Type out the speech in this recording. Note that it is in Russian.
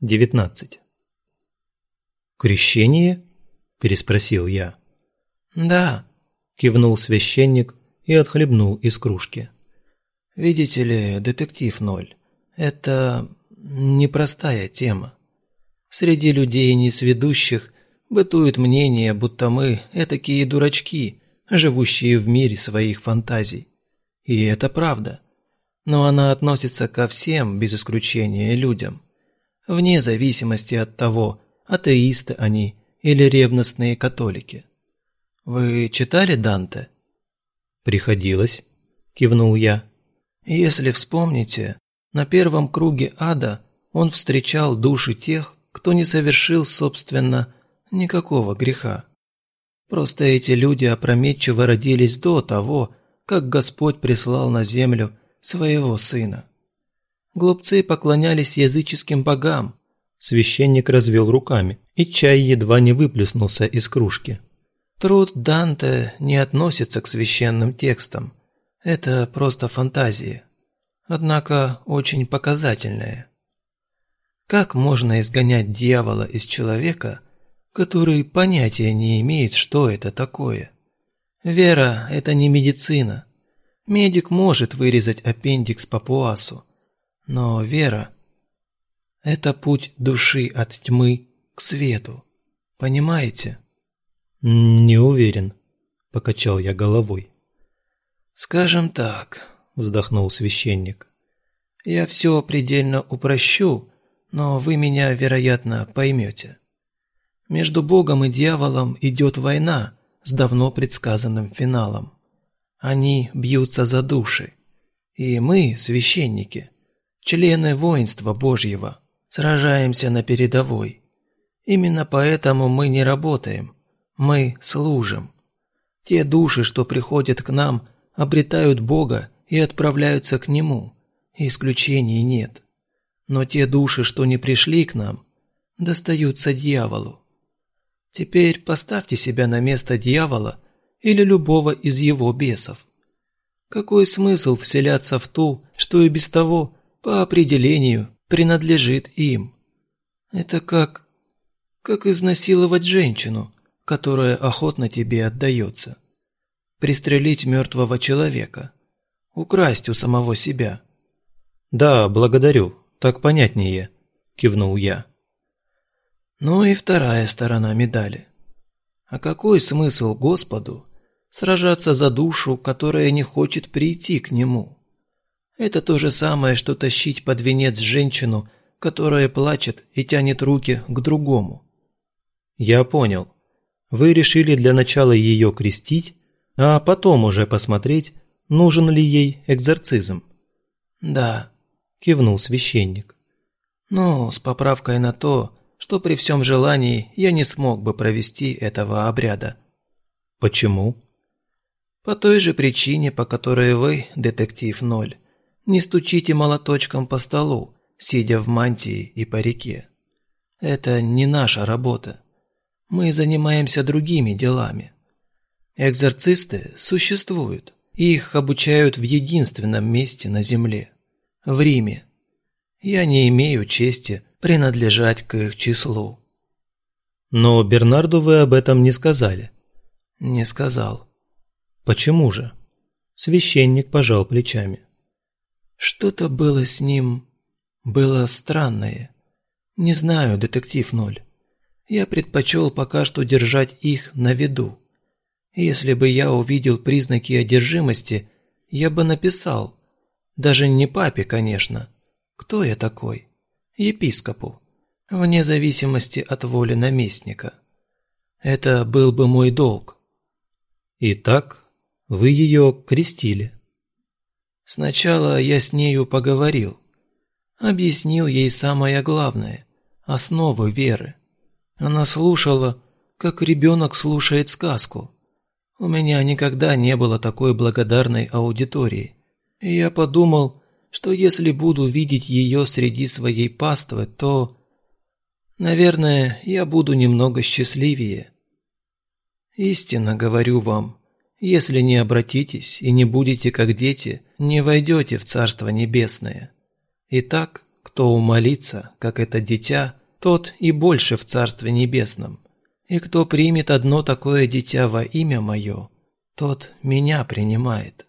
19. «Крещение?» – переспросил я. «Да», – кивнул священник и отхлебнул из кружки. «Видите ли, детектив Ноль, это непростая тема. Среди людей несведущих бытует мнение, будто мы – этакие дурачки, живущие в мире своих фантазий. И это правда. Но она относится ко всем, без исключения, людям – вне зависимости от того, атеисты они или ревностные католики. Вы читали Данте? Приходилось, кивнул я. Если вспомните, на первом круге ада он встречал души тех, кто не совершил, собственно, никакого греха. Просто эти люди опрометчиво родились до того, как Господь прислал на землю своего сына. Глупцы поклонялись языческим богам. Священник развел руками, и чай едва не выплеснулся из кружки. Труд Данте не относится к священным текстам. Это просто фантазии. Однако очень показательные. Как можно изгонять дьявола из человека, который понятия не имеет, что это такое? Вера – это не медицина. Медик может вырезать аппендикс папуасу, но вера – это путь души от тьмы к свету. Понимаете? Не уверен, покачал я головой. Скажем так, вздохнул священник. Я все предельно упрощу, но вы меня, вероятно, поймете. Между Богом и дьяволом идет война с давно предсказанным финалом. Они бьются за души. И мы, священники, члены воинства Божьего, сражаемся на передовой. Именно поэтому мы не работаем, мы служим. Те души, что приходят к нам, обретают Бога и отправляются к Нему. Исключений нет. Но те души, что не пришли к нам, достаются дьяволу. Теперь поставьте себя на место дьявола или любого из его бесов. Какой смысл вселяться в ту, что и без того по определению принадлежит им. Это как... как изнасиловать женщину, которая охотно тебе отдается. Пристрелить мертвого человека. Украсть у самого себя. «Да, благодарю, так понятнее», – кивнул я. Ну и вторая сторона медали. А какой смысл Господу сражаться за душу, которая не хочет прийти к Нему? Это то же самое, что тащить под венец женщину, которая плачет и тянет руки к другому. Я понял. Вы решили для начала ее крестить, а потом уже посмотреть, нужен ли ей экзорцизм. Да, кивнул священник. Ну, с поправкой на то, что при всем желании я не смог бы провести этого обряда. Почему? По той же причине, по которой вы, детектив Ноль, не стучите молоточком по столу, сидя в мантии и парике. Это не наша работа. Мы занимаемся другими делами. Экзорцисты существуют. Их обучают в единственном месте на земле – в Риме. Я не имею чести принадлежать к их числу. Но Бернарду вы об этом не сказали. Не сказал. Почему же? Священник пожал плечами. Что-то было с ним... было странное. Не знаю, детектив Ноль. Я предпочел пока что держать их на виду. Если бы я увидел признаки одержимости, я бы написал. Даже не папе, конечно. Кто я такой? Епископу. Вне зависимости от воли наместника. Это был бы мой долг. Итак, вы ее крестили. Сначала я с нею поговорил. Объяснил ей самое главное – основы веры. Она слушала, как ребенок слушает сказку. У меня никогда не было такой благодарной аудитории. И я подумал, что если буду видеть ее среди своей паствы, то... Наверное, я буду немного счастливее. Истинно говорю вам, если не обратитесь и не будете как дети, не войдете в Царство Небесное. Итак, кто умолится, как это дитя, тот и больше в Царстве Небесном. И кто примет одно такое дитя во имя мое, тот меня принимает.